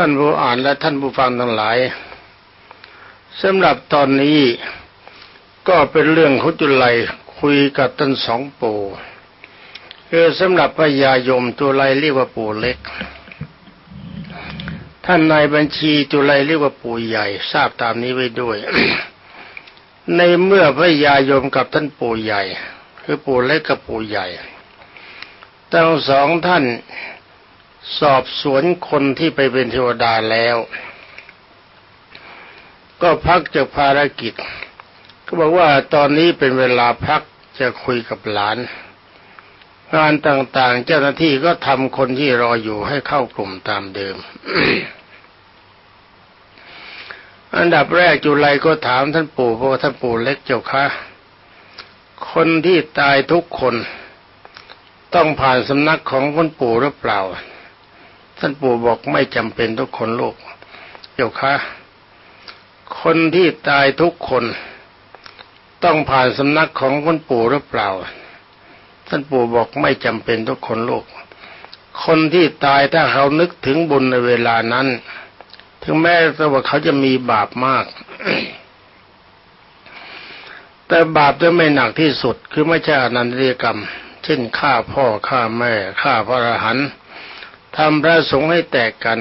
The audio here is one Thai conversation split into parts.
ท่านผู้อ่านและท่านผู้ฟังทั้งหลายสำหรับตอนนี้ก็เป็นเรื่องของจุลัยคุยกับท่านสองปู่คือสำหรับพญายมจุลัยเรียกว่าปู่เล็ก ท่านนายบัญชีจุลัยเรียกว่าปู่ใหญ่ทราบตามนี้ไว้ด้วย ในเมื่อพระยายมกับท่านปู่ใหญ่ คือปู่เล็กกับปู่ใหญ่ทั้งสองท่าน สอบสวนคนที่ไปเป็นเทวดาแล้ว ก็พักจากภารกิจ ก็บอกว่าตอนนี้เป็นเวลาพักจะคุยกับหลาน งานต่างๆ เจ้าหน้าที่ก็ทำคนที่รออยู่ให้เข้ากลุ่มตามเดิม อันดับแรกจุไรก็ถามท่านปู่เพราะท่านปู่เล็กเจ้าค่ะคนที่ตายทุกคนต้องผ่านสำนักของคุณปู่หรือเปล่า ท่านปู่บอกไม่จำเป็นทุกคนโลกเจ้าค่ะคนที่ตายทุกคน ต้องผ่านสำนักของคุณปู่หรือเปล่า ท่านปู่บอกไม่จำเป็นทุกคนโลก คนที่ตายถ้าเขานึกถึงบุญในเวลานั้น ถึงแม้ว่าเขาจะมีบาปมาก แต่บาปจะไม่หนักที่สุด คือไม่ใช่อนันตริยกรรม เช่นฆ่าพ่อฆ่าแม่ฆ่าพระอรหันต์ ทำพระสงฆ์ให้แตกกัน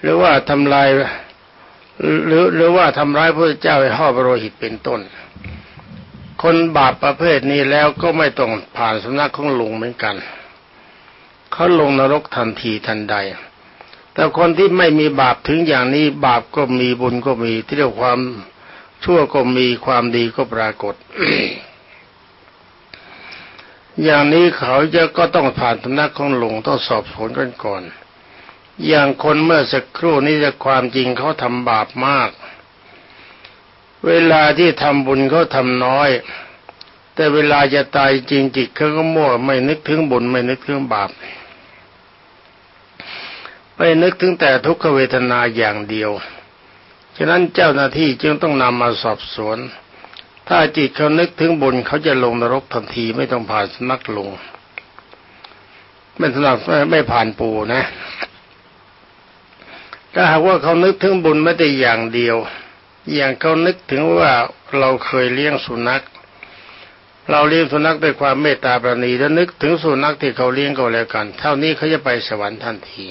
หรือว่าทำลายหรือหรือว่าทำร้ายพระเจ้าให้ห่อพระโลหิตเป็นต้น คนบาปประเภทนี้แล้วก็ไม่ต้องผ่านสำนักของลุงเหมือนกันเขาลงนรกทันทีทันใด แต่คนที่ไม่มีบาปถึงอย่างนี้บาปก็มีบุญก็มีที่เรียกความชั่วก็มีความดีก็ปรากฏ อย่างนี้เขาจะก็ต้องผ่านสำนักของหลวงต้องสอบสวนกันก่อน อย่างคนเมื่อสักครู่นี้จะความจริงเขาทำบาปมาก เวลาที่ทำบุญเขาทำน้อย แต่เวลาจะตายจริงจิตเขาก็มั่วไม่นึกถึงบุญไม่นึกถึงบาปไม่นึกถึงแต่ทุกขเวทนาอย่างเดียว ฉะนั้นเจ้าหน้าที่จึงต้องนำมาสอบสวน ถ้าจิตเขานึกถึงบุญเขาจะลงนรกทันทีไม่ต้องผ่านสนักลงไม่สนักไม่ผ่านปูนะ ถ้าหากว่าเขานึกถึงบุญไม่ได้อย่างเดียว อย่างเขานึกถึงว่าเราเคยเลี้ยงสุนัข เราเลี้ยงสุนัขด้วยความเมตตาประณีแล้วนึกถึงสุนัขที่เขาเลี้ยงก็แล้วกัน เท่านี้เขาจะไปสวรรค์ทันที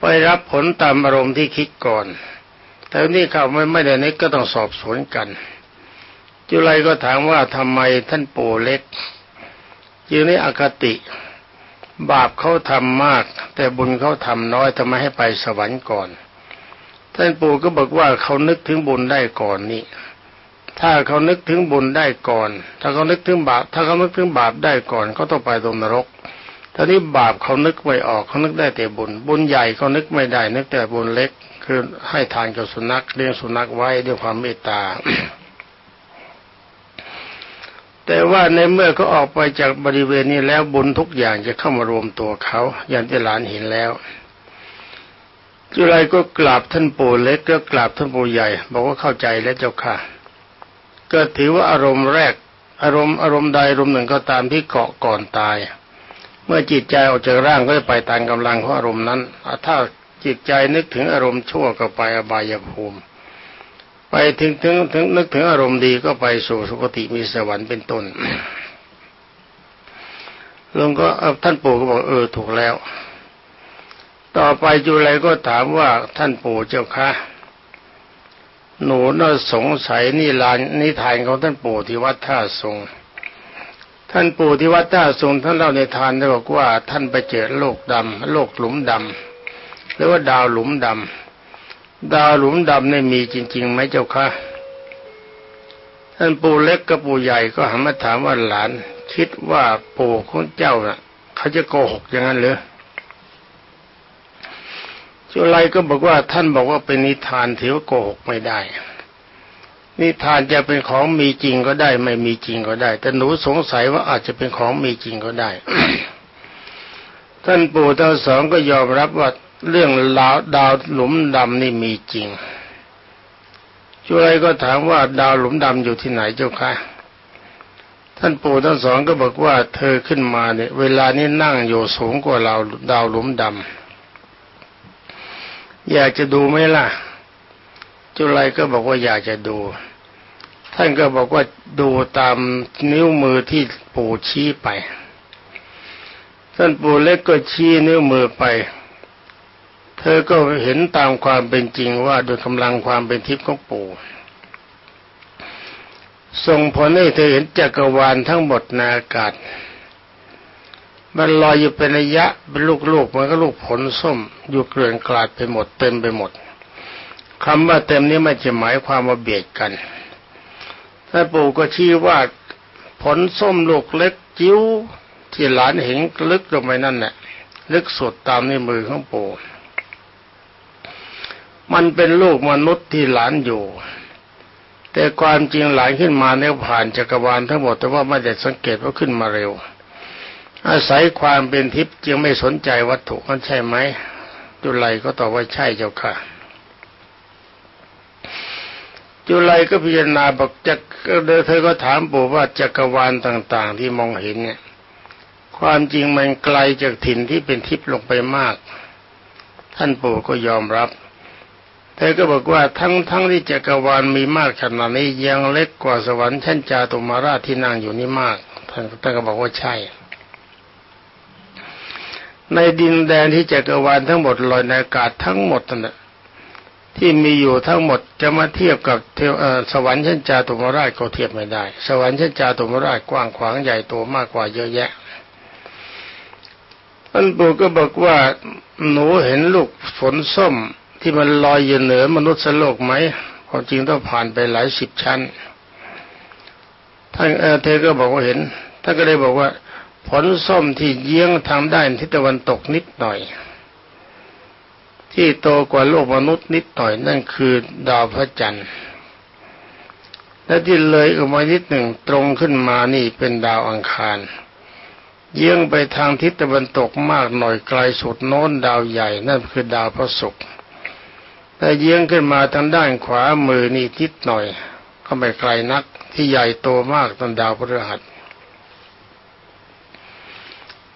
ไปรับผลตามอารมณ์ที่คิดก่อน แต่นี่เขาไม่ไม่ได้นึกก็ต้องสอบสวนกัน จุไรก็ถามว่าทำไมท่านปู่เล็กอยู่ในอคติ บาปเขาทำมาก แต่บุญเขาทำน้อยทำไมให้ไปสวรรค์ก่อน ท่านปู่ก็บอกว่าเขานึกถึงบุญได้ก่อนนี่ ถ้าเขานึกถึงบุญได้ก่อน ถ้าเขานึกถึงบาป ถ้าเขานึกถึงบาปได้ก่อนเขาต้องไปตรงนรกท่านี้บาปเขานึกไม่ออกเขานึกได้แต่บุญ บุญใหญ่เขานึกไม่ได้ นึกแต่บุญเล็ก คือให้ทานกับสุนัขเลี้ยงสุนัขไว้ด้วยความเมตตา แต่ว่าในเมื่อเขาออกไปจากบริเวณนี้แล้วบุญทุกอย่างจะเข้ามารวมตัวเขาอย่างที่หลานเห็นแล้วจุไรก็กราบท่านปู่เล็กก็กราบท่านปู่ใหญ่ บอกว่าเข้าใจแล้วเจ้าค่ะ ก็ถือว่าอารมณ์แรก อารมณ์อารมณ์ใดอารมณ์หนึ่งก็ตามที่เกาะก่อนตาย เมื่อจิตใจออกจากร่างก็จะไปตามกำลังของอารมณ์นั้น ถ้า จิตใจนึกถึงอารมณ์ชั่วก็ไปอบายภูมิ ไปถึงถึงถึงนึกถึงอารมณ์ดีก็ไปสู่สุคติมีสวรรค์เป็นต้นลุงก็ท่านปู่ก็บอกเออถูกแล้ว ต่อไปจุไรก็ถามว่าท่านปู่เจ้าคะหนูน่าสงสัยนี่ลานนิทานของท่านปู่ที่วัดท่าทรง ท่านปู่ที่วัดท่าทรงท่านเล่าในทานได้บอกว่า ท่านไปเจอโลกดำโลกหลุมดำ หรือว่าดาวหลุมดำดาวหลุมดำนี่มีจริงๆไหมเจ้าค่ะท่านปู่เล็กกับปู่ใหญ่ก็หันมาถามว่าหลาน คิดว่าปู่ของเจ้าน่ะ เขาจะโกหกอย่างนั้นเหรือจุไรก็บอกว่าท่านบอกว่าเป็นนิทานถือว่าโกหกไม่ได้ นิทานจะเป็นของมีจริงก็ได้ ไม่มีจริงก็ได้ แต่หนูสงสัยว่าอาจจะเป็นของมีจริงก็ได้ ท่านปู่ทั้งสองก็ยอมรับว่า เรื่องดาวดาวหลุมดำนี่มีจริงช่วยก็ถามว่าดาวหลุมดำอยู่ที่ไหนเจ้าคะท่านปู่ทั้งสองก็บอกว่าเธอขึ้นมาเนี่ยเวลานี้นั่งอยู่สูงกว่าเราดาวหลุมดำอยากจะดูไหมล่ะ จุลัยก็บอกว่าอยากจะดู ท่านก็บอกว่าดูตามนิ้วมือที่ปู่ชี้ไป ท่านปู่เล็กก็ชี้นิ้วมือไป เธอก็เห็นตามความเป็นจริงว่าโดยกำลังความเป็นทิพย์ของปู่ส่งผลให้เธอเห็นจักรวาลทั้งหมดในอากาศ มันลอยอยู่เป็นระยะเป็นลูกๆมันก็ลูกผลส้มอยู่เกลื่อนกลาดไปหมดเต็มไปหมดคำว่าเต็มนี้ไม่จะหมายความว่าเบียดกันท่านปู่ก็ชี้ว่าผลส้มลูกเล็กจิ้วที่หลานเห็นลึกลงไปนั่นแหละลึกสุดตามในมือของปู่ มันเป็นลูกมนุษย์ที่หลานอยู่ แต่ความจริงหลายขึ้นมาเนี่ยผ่านจักรวาลทั้งหมดแต่ว่าไม่ได้สังเกตว่าขึ้นมาเร็ว อาศัยความเป็นทิพย์จึงไม่สนใจวัตถุมันใช่ไหมจุลัยก็ตอบว่าใช่เจ้าค่ะ จุลัยก็พิจารณาบอกจักเธอก็ถามปู่ว่าจักรวาลต่างๆ ที่มองเห็นเนี่ย ความจริงมันไกลจากถิ่นที่เป็นทิพย์ลงไปมาก ท่านปู่ก็ยอมรับ เธอก็บอกว่าทั้งทั้งที่จักรวาลมีมากขนาดนี้ยังเล็กกว่าสวรรค์ชั้นจาตุมาราชที่นั่งอยู่นี่มากท่านก็บอกว่าใช่ ในดินแดนที่จักรวาลทั้งหมดลอยในอากาศทั้งหมดนั่นที่มีอยู่ทั้งหมดจะมาเทียบกับเทวสวรรค์ชั้นจาตุมราชก็เทียบไม่ได้ สวรรค์ชั้นจาตุมราชกว้างขวางใหญ่โตมากกว่าเยอะแยะท่านปู่ก็บอกว่าหนูเห็นลูกฝนส้ม ที่มันลอยอยู่เหนือมนุษย์โลกไหมความจริงต้องผ่านไปหลายสิบชั้นท่านเอเธอก็บอกว่าเห็นท่านก็เลยบอกว่าผลส้มที่เยื้องทางด้านทิศตะวันตกนิดหน่อย ที่โตกว่าโลกมนุษย์นิดหน่อยนั่นคือดาวพระจันทร์และที่เลยออกมานิดหนึ่งตรงขึ้นมานี่เป็นดาวอังคารเยื้องไปทางทิศตะวันตกมากหน่อยไกลสุดโน้นดาวใหญ่นั่นคือดาวพระศุกร์ แต่เยื้องขึ้นมาทางด้านขวามือนี่ทิศหน่อย ก็ไม่ไกลนักที่ใหญ่โตมากตอนดาวพฤหัส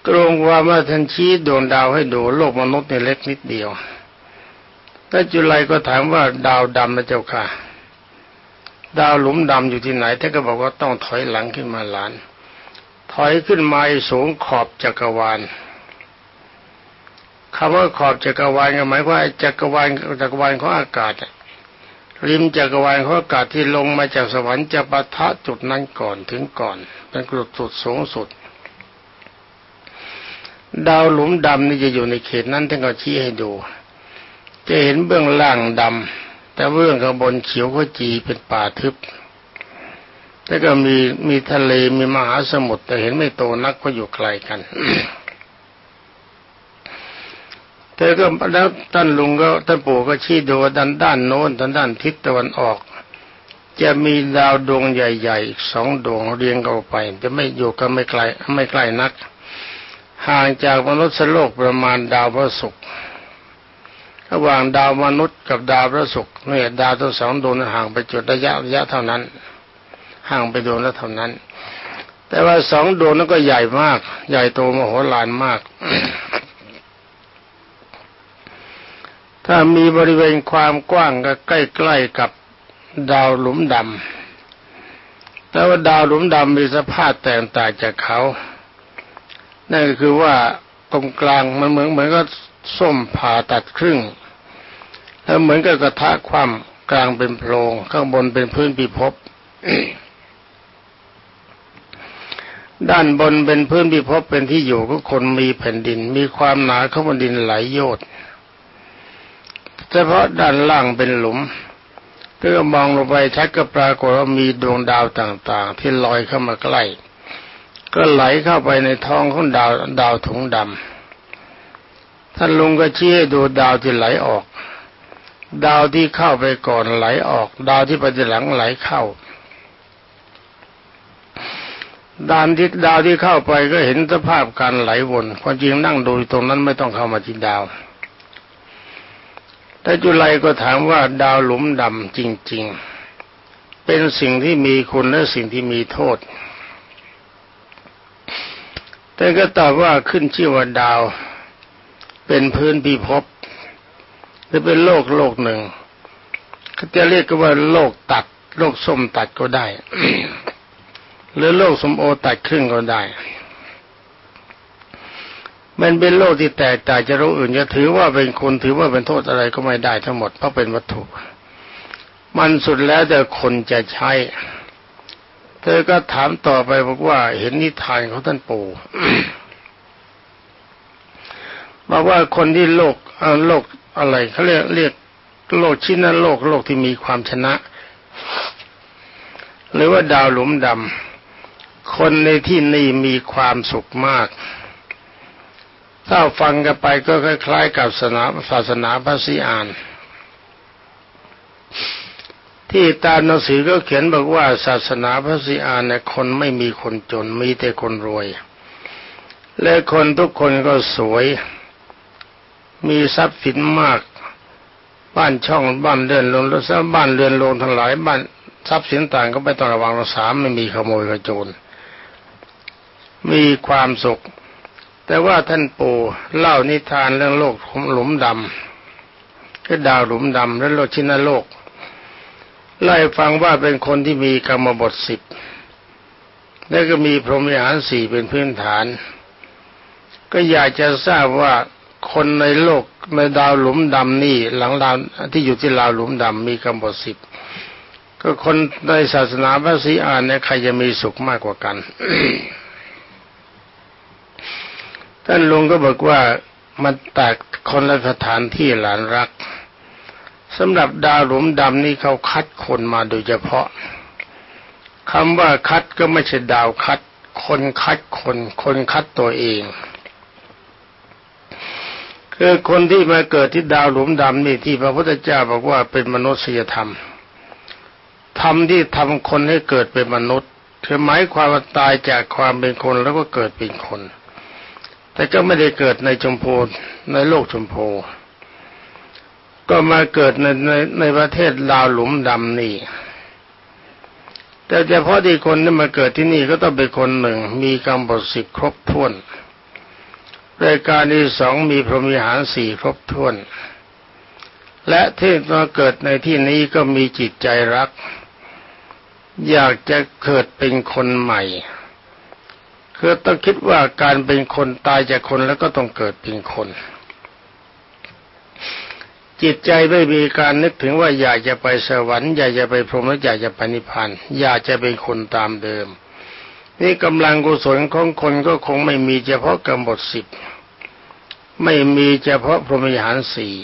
กรงว่ามื่อท่านชี้ดวงดาวให้ดูโลกมนุษย์เนี่ยเล็กนิดเดียวถ้าจุลัยก็ถามว่าดาวดำนะเจ้าค่ะ ดาวหลุมดำอยู่ที่ไหนท่านก็บอกว่าต้องถอยหลังขึ้นมาหลาน ถอยขึ้นมาสูงขอบจักรวาล คำว่าขอบจักรวาลก็หมายความว่าจักรวาลจักรวาลของอากาศริมจักรวาลของอากาศที่ลงมาจากสวรรค์จะปะทะจุดนั้นก่อนถึงก่อนเป็นจุดสุดสูงสุด ดาวหลุมดำนี่จะอยู่ในเขตนั้นท่านก็ชี้ให้ดู จะเห็นเบื้องล่างดำแต่เบื้องข้างบนเขียวก็จีเป็นป่าทึบแล้วก็มีมีทะเลมีมหาสมุทรแต่เห็นไม่โตนักก็อยู่ไกลกัน เธอก็แล้วท่านลุงก็ท่านปู่ก็ชี้ดูด้านด้านโน้นด้านด้านทิศตะวันออก จะมีดาวดวงใหญ่ๆอีกสองดวงเรียงกันไป จะไม่อยู่กันไม่ไกลไม่ใกล้นัก ห่างจากมนุษย์โลกประมาณดาวพระศุกร์ระหว่างดาวมนุษย์กับดาวพระศุกร์เนี่ยดาวทั้งสองดวงห่างไปจุดระยะระยะเท่านั้น ห่างไปดวงละเท่านั้น แต่ว่าสองดวงนั้นก็ใหญ่มาก ใหญ่โตมโหฬารมาก ถ้ามีบริเวณความกว้างก็ใกล้ๆกับดาวหลุมดำแต่ว่าดาวหลุมดำมีสภาพแตกต่างจากเขา นั่นก็คือว่าตรงกลางมันเหมือนเหมือนก็ส้มผ่าตัดครึ่ง แล้วเหมือนกับกระทะความกลางเป็นโพรงข้างบนเป็นพื้นพิภพด้านบนเป็นพื้นพิภพเป็นที่อยู่ของคนมีแผ่นดิน มีความหนาของแผ่นดินหลายโยชน์ เฉพาะด้านล่างเป็นหลุมเพื่อมองลงไปชัดก็ปรากฏว่ามีดวงดาวต่างๆ ที่ลอยเข้ามาใกล้ ก็ไหลเข้าไปในท้องของดาวดาวถุงดำท่านลุงก็ชี้ให้ดูดาวที่ไหลออก ดาวที่เข้าไปก่อนไหลออก ดาวที่ไปทีหลังไหลเข้าดานที่ดาวที่เข้าไปก็เห็นสภาพการไหลวนความจริงนั่งดูตรงนั้นไม่ต้องเข้ามาที่ดาว แต่จุลัยก็ถามว่าดาวหลุมดำจริง ๆ เป็นสิ่งที่มีคุณและสิ่งที่มีโทษท่านก็ตอบว่าขึ้นชื่อว่าดาว เป็นพื้นพิภพหรือเป็นโลกโลกหนึ่งเขาจะเรียกกันว่าโลกตัด โลกส้มตัดก็ได้ หรือโลกสมโอตัดครึ่งก็ได้ มันเป็นโลกที่แตกต่างจากโลกอื่นจะถือว่าเป็นคุณถือว่าเป็นโทษอะไรก็ไม่ได้ทั้งหมดเพราะเป็นวัตถุ มันสุดแล้วแต่คนจะใช้ เธอก็ถามต่อไปบอกว่าเห็นนิทานของท่านปู่บอกว่าคนที่โลกโลกอะไรเขาเรียกเรียกโลกชินาโลกโลกที่มีความชนะ หรือว่าดาวหลุมดำคนในที่นี้มีความสุขมาก ถ้าฟังกันไปก็คล้ายๆกับศาสนาศาสนาพระสีอานที่ตามหนังสือก็เขียนบอกว่าศาสนาพระสีอานเนี่ยคนไม่มีคนจนมีแต่คนรวย และคนทุกคนก็สวย มีทรัพย์สินมาก บ้านช่องบ้านเรือนลงแล้วบ้านเรือนลงทั้งหลายบ้านทรัพย์สินต่างก็ไม่ต้องระวังรักษาไม่มีขโมยกระโจนมีความสุข แต่ว่าท่านปู่เล่านิทานเรื่องโลกหลุมดำคือดาวหลุมดำและโลกชินโลกเล่ฟังว่าเป็นคนที่มีกรรมบทสิบแล้วก็มีพรหมวิหารสี่เป็นพื้นฐาน ก็อยากจะทราบว่าคนในโลกในดาวหลุมดำนี่หลังดาวที่อยู่ที่ดาวหลุมดำมีกำหนดสิบก็คนในศาสนาพระศรีอานเนี่ยใครจะมีสุขมากกว่ากัน ท่านลุงก็บอกว่ามันแตกคนละสถานที่หลานรักสำหรับดาวหลุมดำนี่เขาคัดคนมาโดยเฉพาะคำว่าคัดก็ไม่ใช่ดาวคัด คนคัดคน คนคัดตัวเอง คือคนที่มาเกิดที่ดาวหลุมดำนี่ที่พระพุทธเจ้าบอกว่าเป็นมนุษยธรรมธรรมที่ทำคนให้เกิดเป็นมนุษย์คือหมายความว่าตายจากความเป็นคนแล้วก็เกิดเป็นคน แต่ก็ไม่ได้เกิดในชมพูในโลกชมพูก็มาเกิดในในในประเทศดาวหลุมดำนี่ แต่เฉพาะที่คนที่มาเกิดที่นี่ก็ต้องเป็นคนหนึ่ง มีกรรมบทสิบครบถ้วนรายการที่สองมีพรหมิหารสี่ครบถ้วน และที่มาเกิดในที่นี้ก็มีจิตใจรัก อยากจะเกิดเป็นคนใหม่ คือต้องคิดว่าการเป็นคนตายจากคนแล้วก็ต้องเกิดเป็นคน จิตใจไม่มีการนึกถึงว่าอยากจะไปสวรรค์อยากจะไปพรหมและอยากจะไปนิพพานอยากจะเป็นคนตามเดิม นี่กำลังกุศลของคนก็คงไม่มีเฉพาะกำหนดสิบไม่มีเฉพาะพรหมวิหารสี่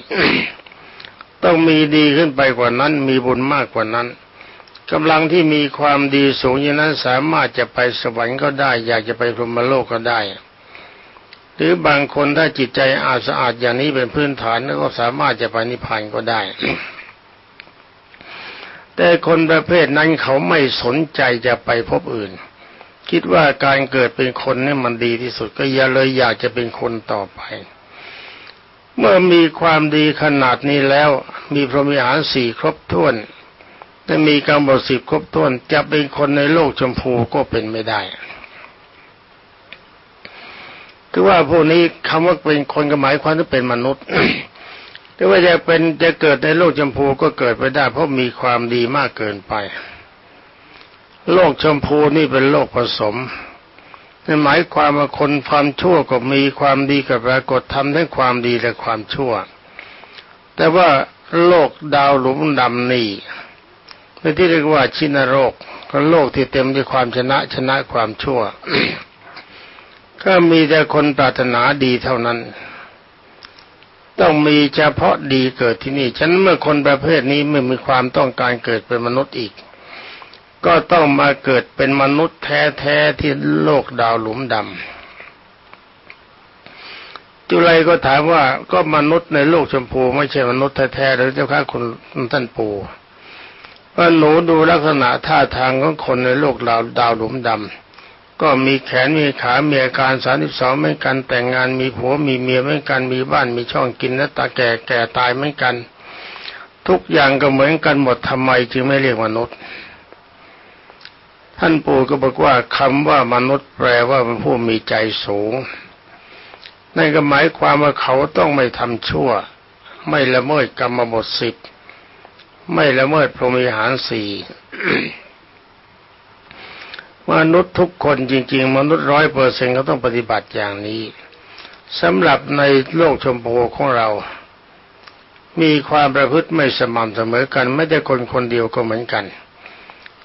ต้องมีดีขึ้นไปกว่านั้น มีบุญมากกว่านั้น กำลังที่มีความดีสูงอย่างนั้นสามารถจะไปสวรรค์ก็ได้ อยากจะไปพรหมโลกก็ได้ หรือบางคนถ้าจิตใจอาสะอาดอย่างนี้เป็นพื้นฐานก็สามารถจะไปนิพพานก็ได้ แต่คนประเภทนั้นเขาไม่สนใจจะไปพบอื่น คิดว่าการเกิดเป็นคนนี่มันดีที่สุดก็อย่าเลยอยากจะเป็นคนต่อไป เมื่อมีความดีขนาดนี้แล้ว มีพรหมิหารสี่ครบถ้วน และมีกรรมบทสิบครบถ้วนจะเป็นคนในโลกชมพูก็เป็นไม่ได้คือว่าพวกนี้คำว่าเป็นคนก็หมายความว่าเป็นมนุษย์แต่ว่าจะเป็นจะเกิดในโลกชมพูก็เกิดไปได้ เพราะมีความดีมากเกินไป โลกชมพูนี่เป็นโลกผสมนั่นหมายความว่าคนความชั่วก็มีความดีกับปรากฏทำทั้งความดีและความชั่ว แต่ว่าโลกดาวหลุมดำนี่ ในที่เรียกว่าชินโรคก็โลกที่เต็มด้วยความชนะชนะความชั่ว ก็มีแต่คนปรารถนาดีเท่านั้น ต้องมีเฉพาะดีเกิดที่นี่ฉันเมื่อคนประเภทนี้ไม่มีความต้องการเกิดเป็นมนุษย์อีก ก็ต้องมาเกิดเป็นมนุษย์แท้ๆที่โลกดาวหลุมดำจุไรก็ถามว่าก็มนุษย์ในโลกชมพู ไม่ใช่มนุษย์แท้ๆหรือเจ้าข้าคุณท่านปู่ ว่าหนูดูลักษณะท่าทางของคนในโลกดาวดาวหลุมดำก็มีแขนมีขามีอาการสาสิบสองเหมือนกันแต่งงานมีผัวมีเมียเหมือนกันมีบ้านมีช่องกินและตาแก่แก่ตายเหมือนกัน ทุกอย่างก็เหมือนกันหมดทำไมจึงไม่เรียกมนุษย์ ท่านปู่ก็บอกว่าคำว่ามนุษย์แปลว่าเป็นผู้มีใจสูงนั่นก็หมายความว่าเขาต้องไม่ทำชั่ว ไม่ละเมิดกรรมบทสิบ ไม่ละเมิดพรหมิหารสี่มนุษย์ทุกคนจริง ๆ มนุษย์ร้อยเปอร์เซ็นต์เขาต้องปฏิบัติอย่างนี้สำหรับในโลกชมพูของเรา มีความประพฤติไม่สม่ำเสมอกัน ไม่ได้คนคนเดียวก็เหมือนกัน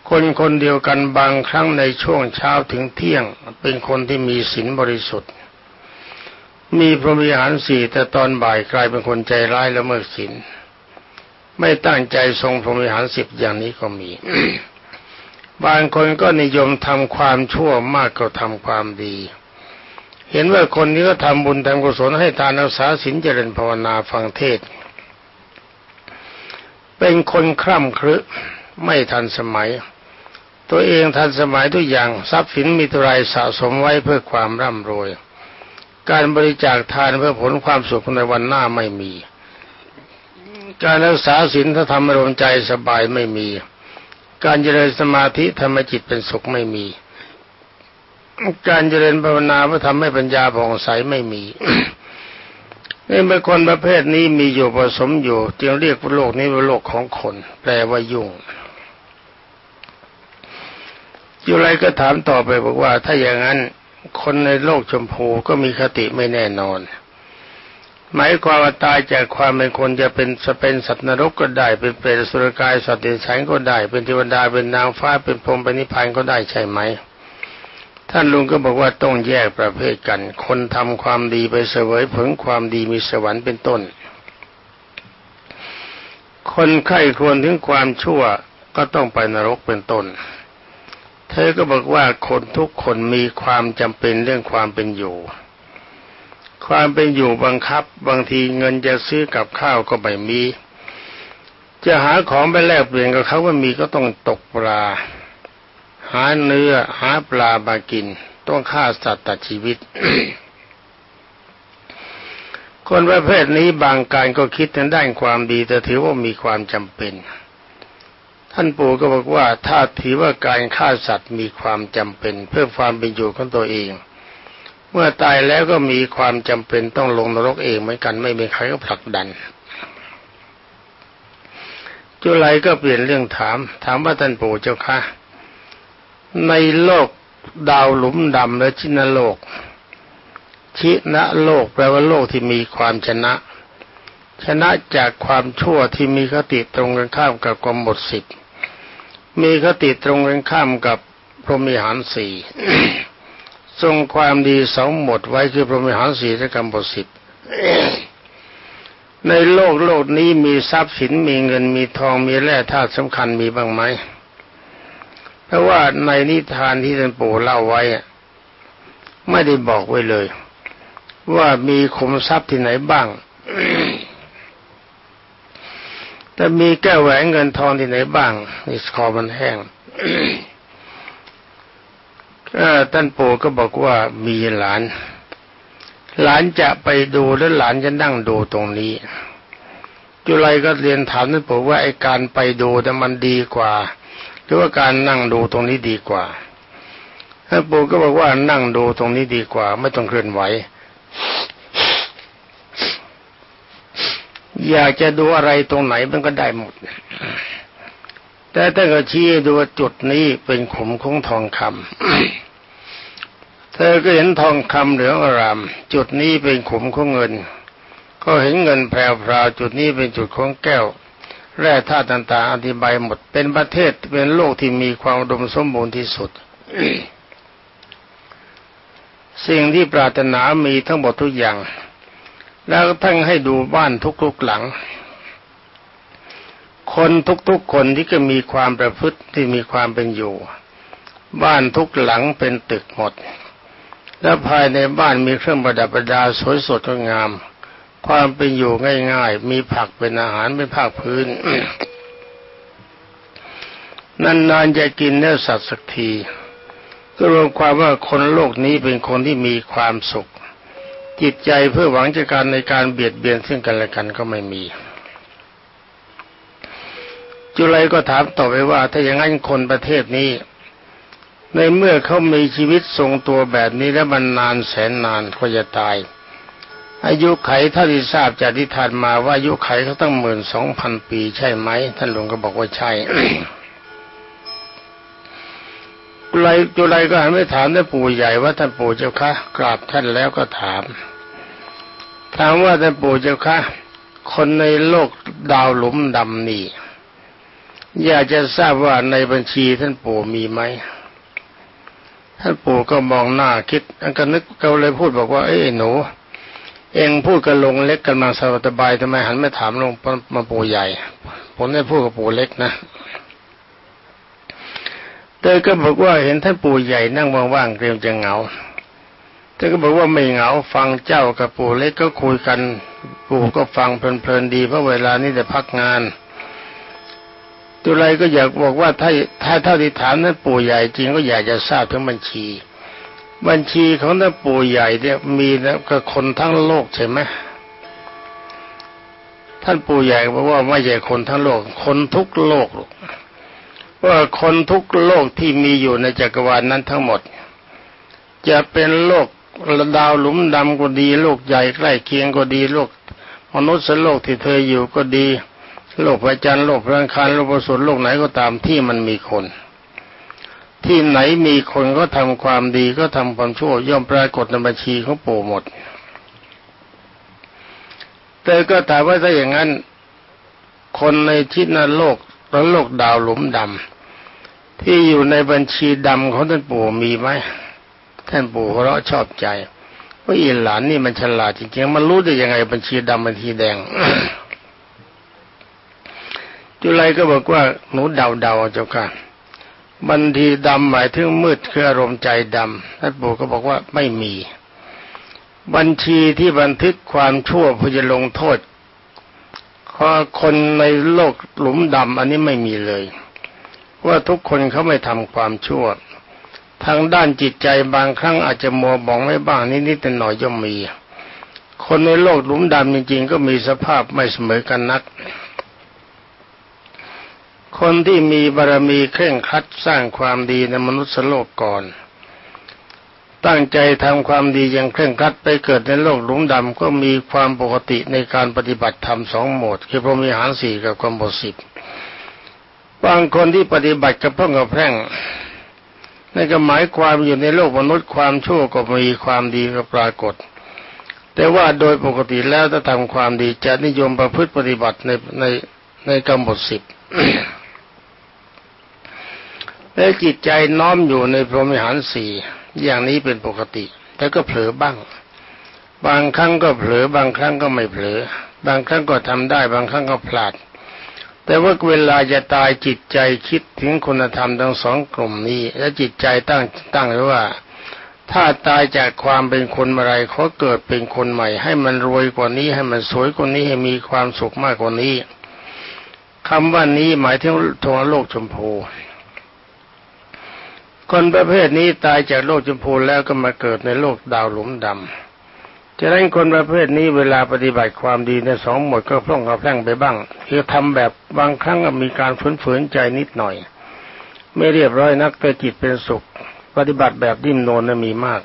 คนคนเดียวกันบางครั้งในช่วงเช้าถึงเที่ยง เป็นคนที่มีศีลบริสุทธิ์ มีพรหมิหารสี่แต่ตอนบ่ายกลายเป็นคนใจร้ายละเมิดศีล ไม่ตั้งใจทรงพรหมิหารสิบอย่างนี้ก็มี บางคนก็นิยมทำความชั่วมากกว่าทำความดี เห็นว่าคนนี้ก็ทำบุญทำกุศลให้ทานรักษาศีลเจริญภาวนาฟังเทศ เป็นคนคร่ำครึไม่ทันสมัย ตัวเองทันสมัยทุกอย่างทรัพย์สินมีตัวไรสะสมไว้เพื่อความร่ำรวย การบริจาคทานเพื่อผลความสุขในวันหน้าไม่มี การรักษาศีลถ้าทำอารมณ์ใจสบายไม่มี การเจริญสมาธิทำให้จิตเป็นสุขไม่มี การเจริญภาวนาเพื่อทำให้ปัญญาผ่องใสไม่มีนี่เป็นคนประเภทนี้มีอยู่ผสมอยู่จึงเรียกว่าโลกนี้ว่าโลกของคน แปลว่ายุ่งอยู่ไรก็ถามต่อไปบอกว่า ถ้าอย่างนั้น คนในโลกชมพูก็มีคติไม่แน่นอน หมายความว่าตายจากความเป็นคนจะเป็นสเป็นสัตว์นรกก็ได้ เป็นเปรตสุรกายสัตว์เดรัจฉานก็ได้ เป็นเทวดาเป็นนางฟ้าเป็นพรหมเป็นนิพพานก็ได้ใช่ไหม ท่านลุงก็บอกว่าต้องแยกประเภทกัน คนทำความดีไปเสวยผลความดีมีสวรรค์เป็นต้น คนไข้ควรถึงความชั่วก็ต้องไปนรกเป็นต้น เธอก็บอกว่าคนทุกคนมีความจำเป็นเรื่องความเป็นอยู่ ความเป็นอยู่บังคับบางทีเงินจะซื้อกับข้าวก็ไม่มี จะหาของไปแลกเปลี่ยนกับเขาว่ามีก็ต้องตกปลา หาเนื้อหาปลามากิน ต้องฆ่าสัตว์ตัดชีวิต คนประเภทนี้บางการก็คิดในด้านความดีแต่ถือว่ามีความจำเป็น ท่านปู่ก็บอกว่าถ้าถือว่าการฆ่าสัตว์มีความจำเป็น เพื่อความเป็นอยู่ของตัวเอง เมื่อตายแล้วก็มีความจำเป็นต้องลงนรกเองเหมือนกันไม่มีใครก็ผลักดัน จุไลก็เปลี่ยนเรื่องถาม ถามว่าท่านปู่เจ้าค่ะในโลกดาวหลุมดำและชินโลก ชินะโลกแปลว่าโลกที่มีความชนะ ชนะจากความชั่วที่มีคติตรงกันข้ามกับความหมดสิทธิ์มีคติตรงกันข้ามกับพรหมิหารสี่ ทรงความดีสองหมดไว้คือพระมิหารสีและกรรมบทสิบในโลกโลกนี้มีทรัพย์สินมีเงินมีทองมีแร่ธาตุสำคัญมีบ้างไหมเพราะว่าในนิทานที่ท่านปู่เล่าไว้ไม่ได้บอกไว้เลย ว่ามีขุมทรัพย์ที่ไหนบ้างแต่มีแก้วแหวนเงินทองที่ไหนบ้างนี่คอมันแห้ง ท่านปู่ก็บอกว่ามีหลาน หลานจะไปดูแล้วหลานจะนั่งดูตรงนี้ จุไรก็เรียนถามท่านปู่ว่าไอ้การไปดูแต่มันดีกว่า หรือว่าการนั่งดูตรงนี้ดีกว่าท่านปู่ก็บอกว่านั่งดูตรงนี้ดีกว่า ไม่ต้องเคลื่อนไหว อยากจะดูอะไรตรงไหนมันก็ได้หมดแต่ถ้านก็ชี้ดูว่าจุดนี้เป็นขุมของทองคำ เธอก็เห็นทองคำเหลืองอาราม จุดนี้เป็นขุมของเงิน ก็เห็นเงินแพรวๆจุดนี้เป็นจุดของแก้ว แร่ธาตุต่างๆอธิบายหมดเป็นประเทศเป็นโลกที่มีความอุดมสมบูรณ์ที่สุด สิ่งที่ปรารถนามีทั้งหมดทุกอย่าง แล้วทั้งให้ดูบ้านทุกๆหลัง คนทุกๆคนที่ก็มีความประพฤติที่มีความเป็นอยู่ บ้านทุกหลังเป็นตึกหมด และภายในบ้านมีเครื่องประดับประดาสวยสดงาม ความเป็นอยู่ง่ายๆ มีผักเป็นอาหารเป็นภาคพื้น นานๆจะกินเนื้อสัตว์สักทีก็รวมความว่าคนโลกนี้เป็นคนที่มีความสุข จิตใจเพื่อหวังจะการในการเบียดเบียนซึ่งกันและกันก็ไม่มี จุไรก็ถามต่อไปว่า ถ้าอย่างนั้นคนประเทศนี้ ในเมื่อเขามีชีวิตทรงตัวแบบนี้แล้วมันนานแสนนานก็จะตาย อายุไขเท่าที่ทราบจากที่ทานมาว่าอายุไขเขาตั้งหมื่นสองพันปีใช่ไหมท่านหลวงก็บอกว่าใช่จุไรจุไรก็หันไปถามท่านปู่ใหญ่ว่าท่านปู่เจ้าคะกราบท่านแล้วก็ถาม ถามว่าท่านปู่เจ้าคะคนในโลกดาวหลุมดำนี่ อยากจะทราบว่าในบัญชีท่านปู่มีไหม ท่านปู่ก็มองหน้าคิดอันก็นึกก็เลยพูดบอกว่าเอ้หนู เองพูดกับลงเล็กกันมาสบายทำไมหันไม่ถามลงมาปู่ใหญ่ ผมได้พูดกับปู่เล็กนะเธอก็บอกว่าเห็นท่านปู่ใหญ่นั่งว่างๆเกรงจะเหงาเธอก็บอกว่าไม่เหงาฟังเจ้ากับปู่เล็กก็คุยกัน ปู่ก็ฟังเพลินๆดีเพราะเวลานี้จะพักงาน ตุไรก็อยากบอกว่าถ้าถ้าเท่าที่ถามนั้นปู่ใหญ่จริงก็อยากจะทราบถึงบัญชี บัญชีของท่านปู่ใหญ่เนี่ยมีนะกับคนทั้งโลกใช่ไหมท่านปู่ใหญ่บอกว่าไม่ใช่คนทั้งโลก คนทุกโลกว่าคนทุกโลกที่มีอยู่ในจักรวาลนั้นทั้งหมด จะเป็นโลกดาวหลุมดำก็ดี โลกใหญ่ใกล้เคียงก็ดี โลกมนุษย์โลกที่เธออยู่ก็ดี โลกพระจันทร์โลกพระอังคารโลกประสุโลกไหนก็ตามที่มันมีคน ที่ไหนมีคนก็ทำความดีก็ทำความชั่วย่อมปรากฏในบัญชีของปู่หมด แต่ก็ถามว่าถ้าอย่างนั้น คนในทิศนโลกและโลกดาวหลุมดำที่อยู่ในบัญชีดำของท่านปู่มีไหมท่านปู่เราะชอบใจว่าอีหลานนี่มันฉลาดจริงๆมันรู้ได้ยังไงบัญชีดำบัญชีแดง จุไรก็บอกว่าหนูเดาเดาเจ้าค่ะบันทีดำหมายถึงมืดคืออารมณ์ใจดำท่านปู่ก็บอกว่าไม่มี บัญชีที่บันทึกความชั่วเพื่อจะลงโทษข้อคนในโลกหลุมดำอันนี้ไม่มีเลย ว่าทุกคนเขาไม่ทำความชั่ว ทางด้านจิตใจบางครั้งอาจจะมัวบองไม่บ้างนิดๆแต่หน่อยย่อมมี คนในโลกหลุมดำจริงๆก็มีสภาพไม่เสมอกันนัก คนที่มีบารมีเคร่งครัดสร้างความดีในมนุษย์โลกก่อน ตั้งใจทำความดีอย่างเคร่งครัดไปเกิดในโลกหลุมดำก็มีความปกติในการปฏิบัติธรรมสองโหมดคือพรหมีหารสี่กับความบสิบบบางคนที่ปฏิบัติกับพ่องกับแพร่งนั่นก็หมายความอยู่ในโลกมนุษย์ความชั่วก็มีความดีก็ปรากฏ แต่ว่าโดยปกติแล้วถ้าทำความดีจะนิยมประพฤติปฏิบัติในในในกรรมบทสิบ และจิตใจน้อมอยู่ในพรหมิหารสี่อย่างนี้เป็นปกติ แต่ก็เผลอบ้าง บางครั้งก็เผลอบางครั้งก็ไม่เผลอ บางครั้งก็ทำได้ บางครั้งก็พลาด แต่ว่าเวลาจะตายจิตใจคิดถึงคุณธรรมทั้งสองกลุ่มนี้ และจิตใจตั้งตั้งไว้ว่า ถ้าตายจากความเป็นคนอะไรเขาเกิดเป็นคนใหม่ ให้มันรวยกว่านี้ให้มันสวยกว่านี้ให้มีความสุขมากกว่านี้คำว่านี้หมายถึงทวโลกชมพู คนประเภทนี้ตายจากโลกชมพูแล้วก็มาเกิดในโลกดาวหลุมดำจะนั้นคนประเภทนี้เวลาปฏิบัติความดีในสองหมดก็พร่องกระแพร่งไปบ้าง คือทำแบบบางครั้งมีการฝืนๆใจนิดหน่อย ไม่เรียบร้อยนักแต่จิตเป็นสุข ปฏิบัติแบบดิ้นโนนมีมาก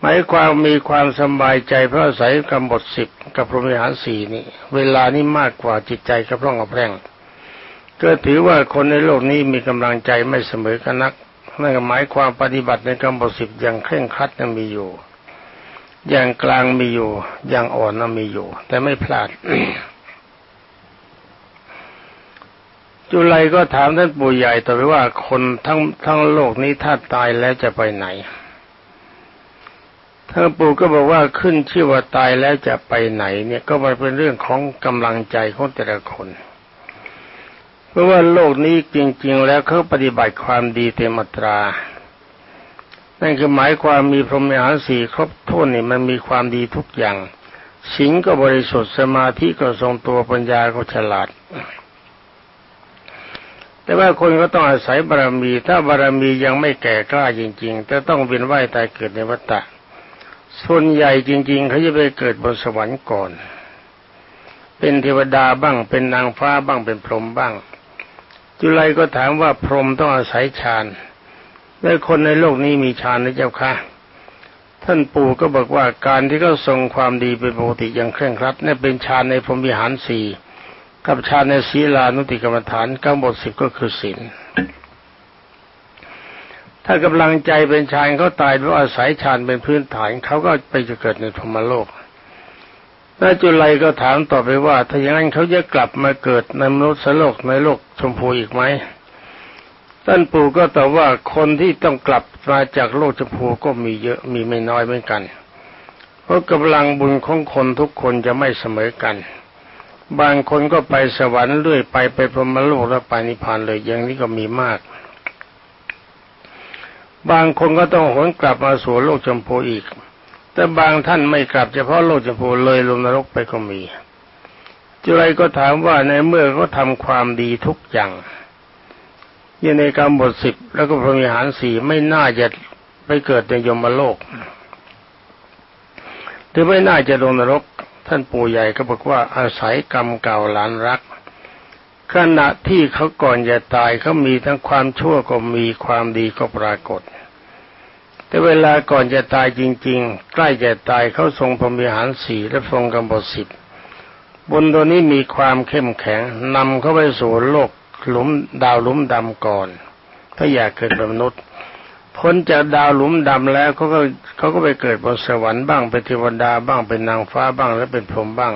หมายความมีความสบายใจเพราะอาศัยกรรมบทสิบกับพรหมิหารสี่นี่ เวลานี้มากกว่าจิตใจกระพร่องกระแพร่ง ก็ถือว่าคนในโลกนี้มีกำลังใจไม่เสมอกันนักนั่นหมายความปฏิบัติในกรรมบทสิบอย่างเคร่งครัดนั้นมีอยู่ อย่างกลางมีอยู่ อย่างอ่อนนั้นมีอยู่ แต่ไม่พลาด จุลัยก็ถามท่านปู่ใหญ่ต่อไปว่าคนทั้งทั้งโลกนี้ถ้าตายแล้วจะไปไหนท่านปู่ก็บอกว่าขึ้นชื่อว่าตายแล้วจะไปไหน เนี่ยก็มันเป็นเรื่องของกำลังใจของแต่ละคน เพราะว่าโลกนี้จริง ๆ แล้วเขาปฏิบัติความดีเต็มตรา นั่นคือหมายความมีพรหมวิหารสี่ครบถ้วนนี่มันมีความดีทุกอย่างสิงก็บริสุทธิ์สมาธิก็ทรงตัวปัญญาก็ฉลาด แต่ว่าคนก็ต้องอาศัยบารมี ถ้าบารมียังไม่แก่กล้าจริง ๆ แต่ต้องเป็นไหวตายเกิดในวัฏฏะส่วนใหญ่จริง ๆเขาจะไปเกิดบนสวรรค์ก่อน เป็นเทวดาบ้างเป็นนางฟ้าบ้างเป็นพรหมบ้าง จุลัยก็ถามว่าพรหมต้องอาศัยฌานและคนในโลกนี้มีฌานนะเจ้าค่ะท่านปู่ก็บอกว่าการที่เขาทรงความดีเป็นปกติอย่างเคร่งครัดนี่เป็นฌานในพรหมวิหารสี่กับฌานในศีลานุติกรรมฐานกำหนดสิบก็คือศีลถ้ากำลังใจเป็นฌานเขาตายด้วยอาศัยฌานเป็นพื้นฐานเขาก็ไปจะเกิดในพรหมโลก แล้วจุลัยก็ถามต่อไปว่า ถ้าอย่างนั้นเขาจะกลับมาเกิดในมนุษย์โลกในโลกชมพูอีกไหมท่านปู่ก็ตอบว่าคนที่ต้องกลับมาจากโลกชมพูก็มีเยอะมีไม่น้อยเหมือนกัน เพราะกำลังบุญของคนทุกคนจะไม่เสมอกัน บางคนก็ไปสวรรค์เรื่อยไปไปพรหมโลกแล้วไปนิพพานเลยอย่างนี้ก็มีมาก บางคนก็ต้องหวนกลับมาสู่โลกชมพูอีก แต่บางท่านไม่กลับเฉพาะโลกชมพูเลยลงนรกไปก็มีจุไรก็ถามว่าในเมื่อเขาทำความดีทุกอย่างยังในกรรมบทสิบแล้วก็พรหมิหารสี่ไม่น่าจะไปเกิดในยมโลกหรือไม่น่าจะลงนรก ท่านปู่ใหญ่ก็บอกว่าอาศัยกรรมเก่าหลานรัก ขณะที่เขาก่อนจะตายเขามีทั้งความชั่วก็มีความดีก็ปรากฏ แต่เวลาก่อนจะตายจริง ๆ ใกล้จะตายเขาทรงพรหมิหารสี่และทรงกรรมบทสิบบนตัวนี้มีความเข้มแข็งนำเขาไปสู่โลกหลุมดาวหลุมดำก่อน ถ้าอยากเกิดเป็นมนุษย์พ้นจากดาวหลุมดำแล้วเขาก็เขาก็ไปเกิดบนสวรรค์บ้างเป็นเทวดาบ้างเป็นนางฟ้าบ้างและเป็นพรหมบ้าง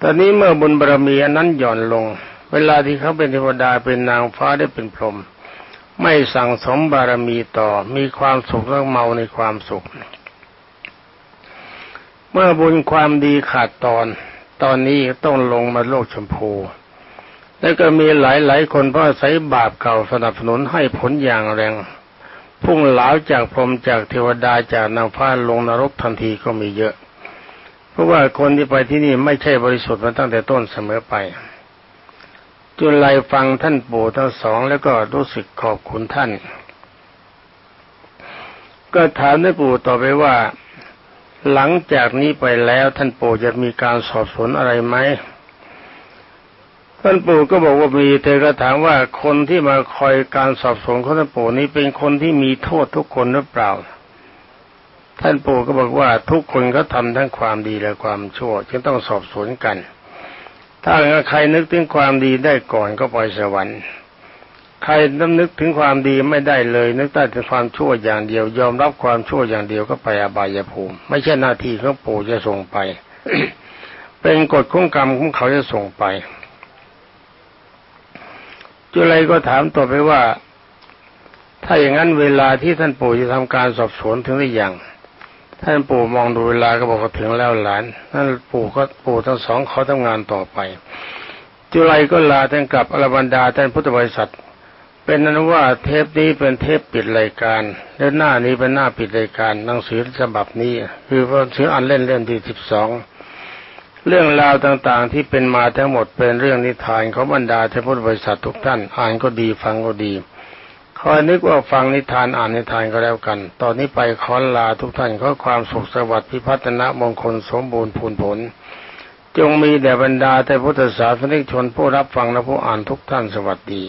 ตอนนี้เมื่อบุญบารมีอันนั้นหย่อนลง เวลาที่เขาเป็นเทวดาเป็นนางฟ้าได้เป็นพรหม ไม่สั่งสมบารมีต่อมีความสุขแล้วเมาในความสุข เมื่อบุญความดีขาดตอน ตอนนี้ต้องลงมาโลกชมพู แล้วก็มีหลายๆคนเพราะอาศัยบาปเก่าสนับสนุนให้ผลอย่างแรง พุ่งหลาวจากพรหมจากเทวดาจากนางฟ้าลงนรกทันทีก็มีเยอะ เพราะว่าคนที่ไปที่นี่ไม่ใช่บริสุทธิ์มาตั้งแต่ต้นเสมอไป จุลัยฟังท่านปู่ทั้งสองแล้วก็รู้สึกขอบคุณท่าน ก็ถามท่านปู่ต่อไปว่า หลังจากนี้ไปแล้วท่านปู่จะมีการสอบสวนอะไรไหมท่านปู่ก็บอกว่ามีเธอก็ถามว่าคนที่มาคอยการสอบสวนของท่านปู่นี้เป็นคนที่มีโทษทุกคนหรือเปล่า ท่านปู่ก็บอกว่าทุกคนก็ทำทั้งความดีและความชั่ว จึงต้องสอบสวนกัน ถ้าใครนึกถึงความดีได้ก่อนก็ไปสวรรค์ ใครน้ำนึกถึงความดีไม่ได้เลย นึกแต่ถึงความชั่วอย่างเดียว ยอมรับความชั่วอย่างเดียวก็ไปอบายภูมิ ไม่ใช่หน้าที่ของปู่จะส่งไป เป็นกฎของกรรมของเขาจะส่งไปจุลัยก็ถามต่อไปว่า ถ้าอย่างนั้นเวลาที่ท่านปู่จะทำการสอบสวนถึงหรือยัง ท่านปู่มองดูเวลาก็บอกว่าถึงแล้วหลานนั่นปู่ก็ปู่ทั้งสองเขาทำงานต่อไป จุลัยก็ลาท่านกลับอรบันดาท่านพุทธบริษัท เป็นนั้นว่าเทปนี้เป็นเทปปิดรายการ และหน้านี้เป็นหน้าปิดรายการหนังสือฉบับนี้ คือหนังสืออันเล่นเล่นที่สิบสองเรื่องราวต่างๆที่เป็นมาทั้งหมดเป็นเรื่องนิทานของบรรดาเทพุทธบริษัททุกท่าน อ่านก็ดีฟังก็ดี คอยนึกว่าฟังนิทานอ่านนิทานก็แล้วกัน ตอนนี้ไปขอลาทุกท่านขอความสุขสวัสดิ์พิพัฒนะมงคลสมบูรณ์พูนผล จงมีแด่บรรดาแต่พุทธศาสนิกชนผู้รับฟังและผู้อ่านทุกท่านสวัสดี